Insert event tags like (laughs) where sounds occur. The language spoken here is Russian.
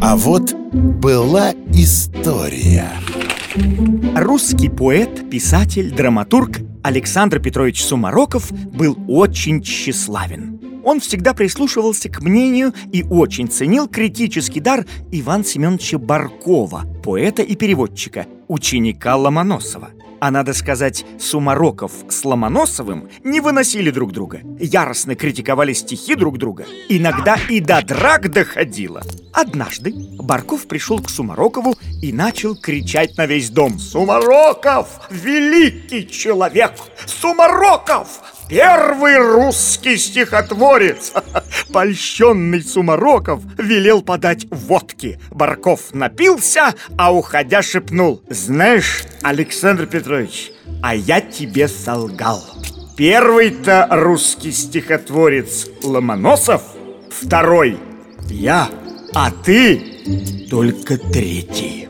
А вот была история Русский поэт, писатель, драматург Александр Петрович Сумароков был очень тщеславен. Он всегда прислушивался к мнению и очень ценил критический дар Ивана Семеновича Баркова, поэта и переводчика, ученика Ломоносова. А надо сказать, Сумароков с Ломоносовым не выносили друг друга. Яростно критиковали стихи друг друга. Иногда и до драк доходило. Однажды Барков пришел к Сумарокову и начал кричать на весь дом. «Сумароков! Великий человек! Сумароков! Первый русский стихотворец! (laughs) Польщенный Сумароков велел подать водки. Барков напился, а уходя шепнул. Знаешь, Александр Петрович, а я тебе солгал. Первый-то русский стихотворец Ломоносов, второй я, а ты только третий.